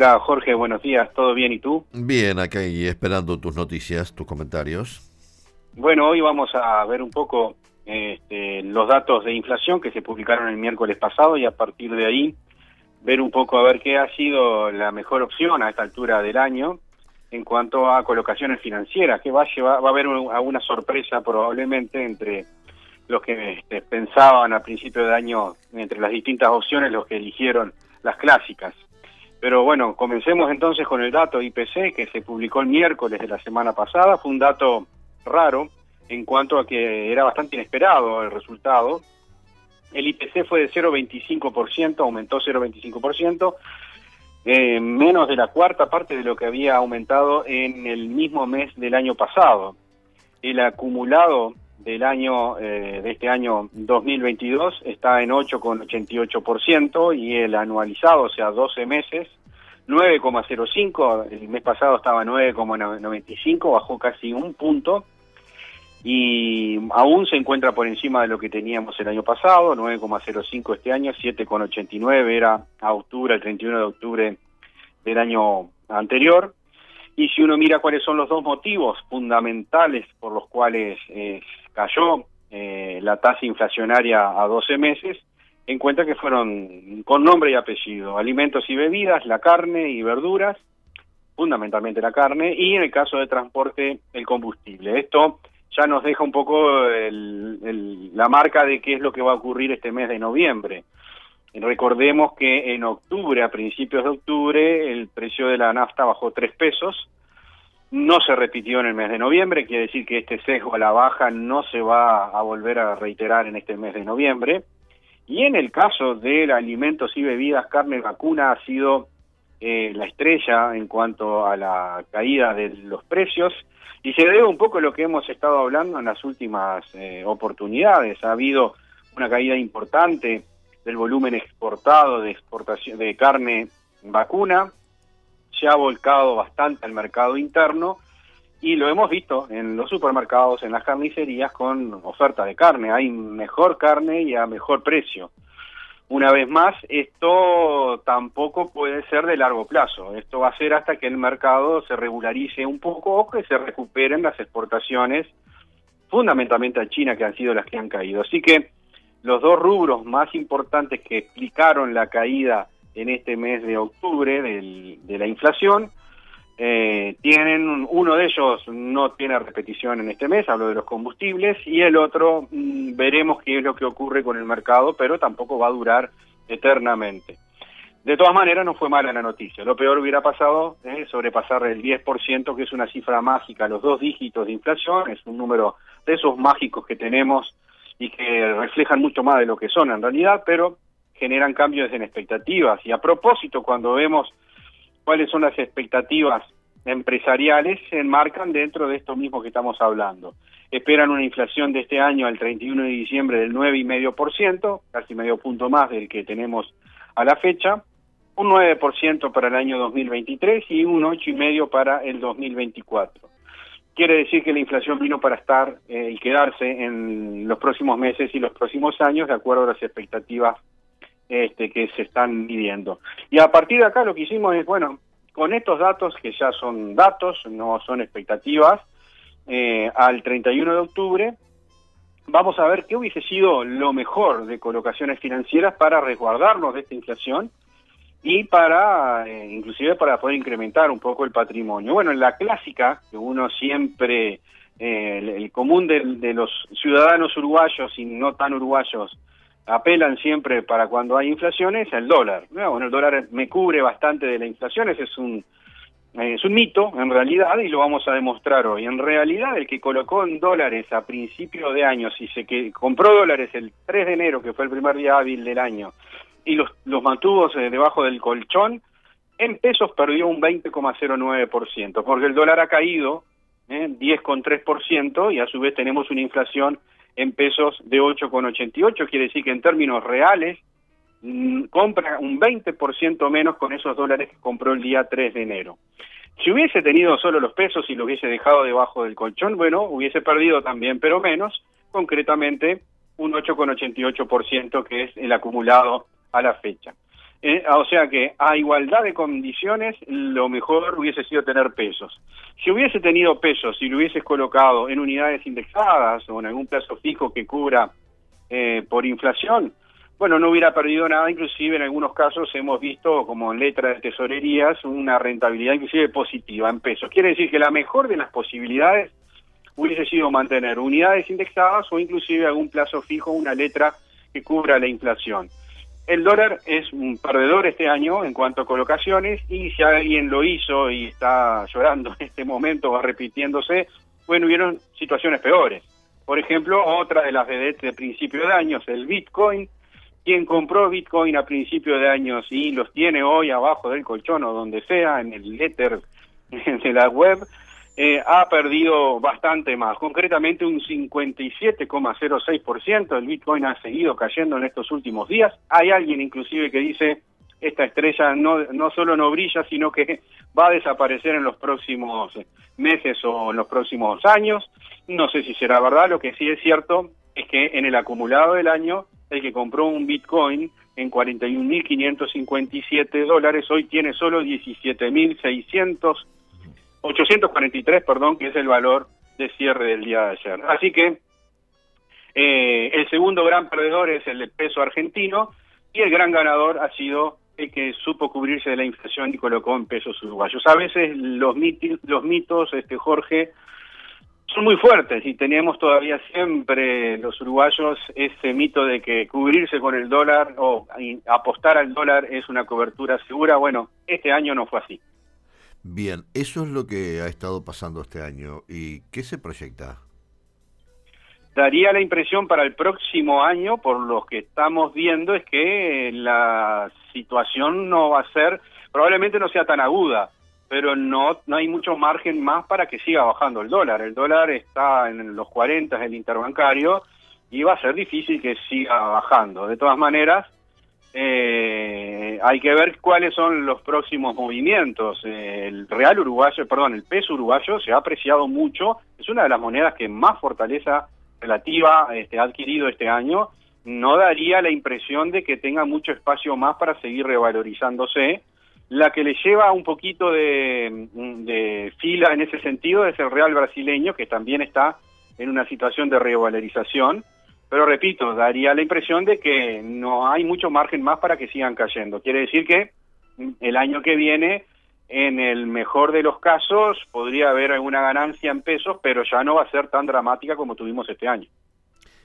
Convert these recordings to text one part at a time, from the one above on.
Hola Jorge, buenos días, ¿todo bien y tú? Bien, acá y esperando tus noticias, tus comentarios. Bueno, hoy vamos a ver un poco este, los datos de inflación que se publicaron el miércoles pasado y a partir de ahí ver un poco a ver qué ha sido la mejor opción a esta altura del año en cuanto a colocaciones financieras, que va a, llevar, va a haber alguna sorpresa probablemente entre los que este, pensaban a principio de año, entre las distintas opciones, los que eligieron las clásicas. Pero bueno, comencemos entonces con el dato IPC que se publicó el miércoles de la semana pasada. Fue un dato raro en cuanto a que era bastante inesperado el resultado. El IPC fue de 0,25%, aumentó 0,25%, eh, menos de la cuarta parte de lo que había aumentado en el mismo mes del año pasado. El acumulado del año eh, de este año 2022 está en 8,88% y el anualizado, o sea, 12 meses, 9,05, el mes pasado estaba 9,95, bajó casi un punto y aún se encuentra por encima de lo que teníamos el año pasado, 9,05 este año, 7,89 era a octubre, el 31 de octubre del año anterior. Y si uno mira cuáles son los dos motivos fundamentales por los cuales eh, cayó eh, la tasa inflacionaria a 12 meses, encuentra que fueron con nombre y apellido, alimentos y bebidas, la carne y verduras, fundamentalmente la carne, y en el caso de transporte, el combustible. Esto ya nos deja un poco la marca de qué es lo que va a ocurrir este mes de noviembre. Recordemos que en octubre, a principios de octubre, el precio de la nafta bajó tres pesos. No se repitió en el mes de noviembre, quiere decir que este sesgo a la baja no se va a volver a reiterar en este mes de noviembre. Y en el caso de alimentos y bebidas, carne vacuna ha sido eh, la estrella en cuanto a la caída de los precios y se debe un poco a lo que hemos estado hablando en las últimas eh, oportunidades. Ha habido una caída importante del volumen exportado de exportación de carne vacuna, se ha volcado bastante al mercado interno y lo hemos visto en los supermercados, en las carnicerías con oferta de carne, hay mejor carne y a mejor precio. Una vez más, esto tampoco puede ser de largo plazo. Esto va a ser hasta que el mercado se regularice un poco o que se recuperen las exportaciones, fundamentalmente a China, que han sido las que han caído. Así que los dos rubros más importantes que explicaron la caída en este mes de octubre de la inflación eh, tienen uno de ellos no tiene repetición en este mes, hablo de los combustibles, y el otro mm, veremos qué es lo que ocurre con el mercado, pero tampoco va a durar eternamente. De todas maneras, no fue mala la noticia. Lo peor hubiera pasado es sobrepasar el 10%, que es una cifra mágica, los dos dígitos de inflación, es un número de esos mágicos que tenemos y que reflejan mucho más de lo que son en realidad, pero generan cambios en expectativas. Y a propósito, cuando vemos cuáles son las expectativas empresariales, se enmarcan dentro de esto mismo que estamos hablando. Esperan una inflación de este año al 31 de diciembre del 9,5%, casi medio punto más del que tenemos a la fecha, un 9% para el año 2023 y un 8,5% para el 2024. Quiere decir que la inflación vino para estar eh, y quedarse en los próximos meses y los próximos años, de acuerdo a las expectativas este, que se están midiendo. Y a partir de acá lo que hicimos es, bueno, con estos datos, que ya son datos, no son expectativas, eh, al 31 de octubre, vamos a ver qué hubiese sido lo mejor de colocaciones financieras para resguardarnos de esta inflación y para, eh, inclusive para poder incrementar un poco el patrimonio. Bueno, en la clásica, que uno siempre, eh, el, común de los ciudadanos uruguayos y no tan uruguayos, apelan siempre para cuando hay inflación es el dólar. Bueno, el dólar me cubre bastante de la inflación, ese es un, es un mito en realidad y lo vamos a demostrar hoy. En realidad el que colocó en dólares a principio de año, si se que compró dólares el 3 de enero, que fue el primer día hábil del año, y los, los mantuvo eh, debajo del colchón, En pesos perdió un 20,09%, porque el dólar ha caído ¿eh? 10,3% y a su vez tenemos una inflación en pesos de 8,88, quiere decir que en términos reales mm, compra un 20% menos con esos dólares que compró el día 3 de enero. Si hubiese tenido solo los pesos y lo hubiese dejado debajo del colchón, bueno, hubiese perdido también, pero menos, concretamente un 8,88% que es el acumulado a la fecha. Eh, o sea que a igualdad de condiciones lo mejor hubiese sido tener pesos. Si hubiese tenido pesos y lo hubieses colocado en unidades indexadas o en algún plazo fijo que cubra eh, por inflación, bueno, no hubiera perdido nada, inclusive en algunos casos hemos visto como en letra de tesorerías una rentabilidad inclusive positiva en pesos. Quiere decir que la mejor de las posibilidades hubiese sido mantener unidades indexadas o inclusive algún plazo fijo, una letra que cubra la inflación. El dólar es un perdedor este año en cuanto a colocaciones y si alguien lo hizo y está llorando en este momento o repitiéndose, bueno, hubieron situaciones peores. Por ejemplo, otra de las vedettes de principio de años, el Bitcoin. Quien compró Bitcoin a principio de años y los tiene hoy abajo del colchón o donde sea, en el letter de la web, eh, ha perdido bastante más, concretamente un 57,06%. El Bitcoin ha seguido cayendo en estos últimos días. Hay alguien inclusive que dice esta estrella no, no solo no brilla, sino que va a desaparecer en los próximos meses o en los próximos años. No sé si será verdad, lo que sí es cierto es que en el acumulado del año, el que compró un Bitcoin en 41.557 dólares, hoy tiene solo 17.600 843, perdón, que es el valor de cierre del día de ayer. Así que eh, el segundo gran perdedor es el peso argentino y el gran ganador ha sido el que supo cubrirse de la inflación y colocó en pesos uruguayos. A veces los, mitos, los mitos, este Jorge, son muy fuertes y tenemos todavía siempre los uruguayos ese mito de que cubrirse con el dólar o apostar al dólar es una cobertura segura. Bueno, este año no fue así. Bien, eso es lo que ha estado pasando este año. ¿Y qué se proyecta? Daría la impresión para el próximo año, por lo que estamos viendo, es que la situación no va a ser, probablemente no sea tan aguda, pero no, no hay mucho margen más para que siga bajando el dólar. El dólar está en los 40 el interbancario y va a ser difícil que siga bajando. De todas maneras, eh, hay que ver cuáles son los próximos movimientos. el real uruguayo, perdón, el peso uruguayo se ha apreciado mucho, es una de las monedas que más fortaleza relativa este, ha adquirido este año. No daría la impresión de que tenga mucho espacio más para seguir revalorizándose. La que le lleva un poquito de, de fila en ese sentido es el real brasileño, que también está en una situación de revalorización pero repito, daría la impresión de que no hay mucho margen más para que sigan cayendo. Quiere decir que el año que viene, en el mejor de los casos, podría haber alguna ganancia en pesos, pero ya no va a ser tan dramática como tuvimos este año.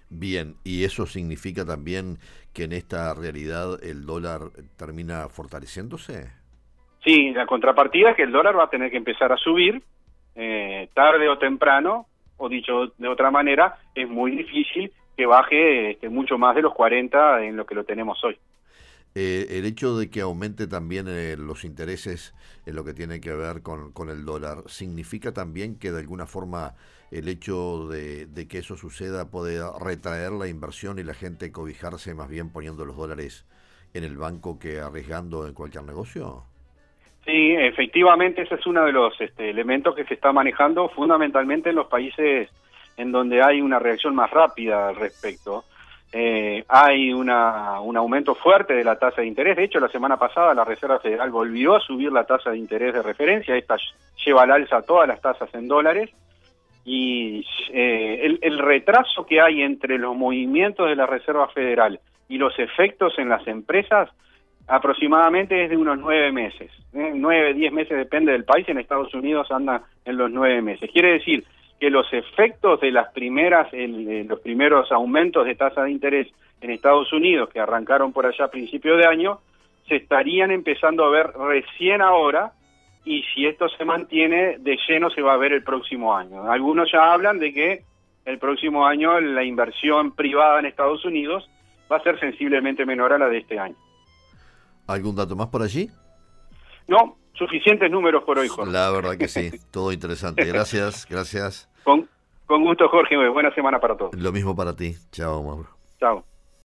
Bien, y eso significa también que en esta realidad el dólar termina fortaleciéndose. Sí, la contrapartida es que el dólar va a tener que empezar a subir eh, tarde o temprano, o dicho de otra manera, es muy difícil que baje este, mucho más de los 40 en lo que lo tenemos hoy. Eh, el hecho de que aumente también eh, los intereses en lo que tiene que ver con, con, el dólar, ¿significa también que de alguna forma el hecho de, que eso suceda puede retraer la inversión y la gente cobijarse más bien poniendo los dólares en el banco que arriesgando en cualquier negocio? Sí, efectivamente ese es uno de los este, elementos que se está manejando fundamentalmente en los países en donde hay una reacción más rápida al respecto. Eh, hay una, un aumento fuerte de la tasa de interés. De hecho, la semana pasada la Reserva Federal volvió a subir la tasa de interés de referencia. Esta lleva al alza todas las tasas en dólares. Y eh, el, retraso que hay entre los movimientos de la Reserva Federal y los efectos en las empresas aproximadamente es de unos nueve meses. ¿eh? Nueve, diez meses, depende del país. En Estados Unidos anda en los nueve meses. Quiere decir que los efectos de las primeras, los primeros aumentos de tasa de interés en Estados Unidos que arrancaron por allá a principio de año, se estarían empezando a ver recién ahora y si esto se mantiene de lleno se va a ver el próximo año. Algunos ya hablan de que el próximo año la inversión privada en Estados Unidos va a ser sensiblemente menor a la de este año. ¿Algún dato más por allí? No, suficientes números por hoy, Jorge. La verdad que sí, todo interesante. Gracias, gracias. Con, con gusto, Jorge. Buena semana para todos. Lo mismo para ti. Chao, Mauro. Chao.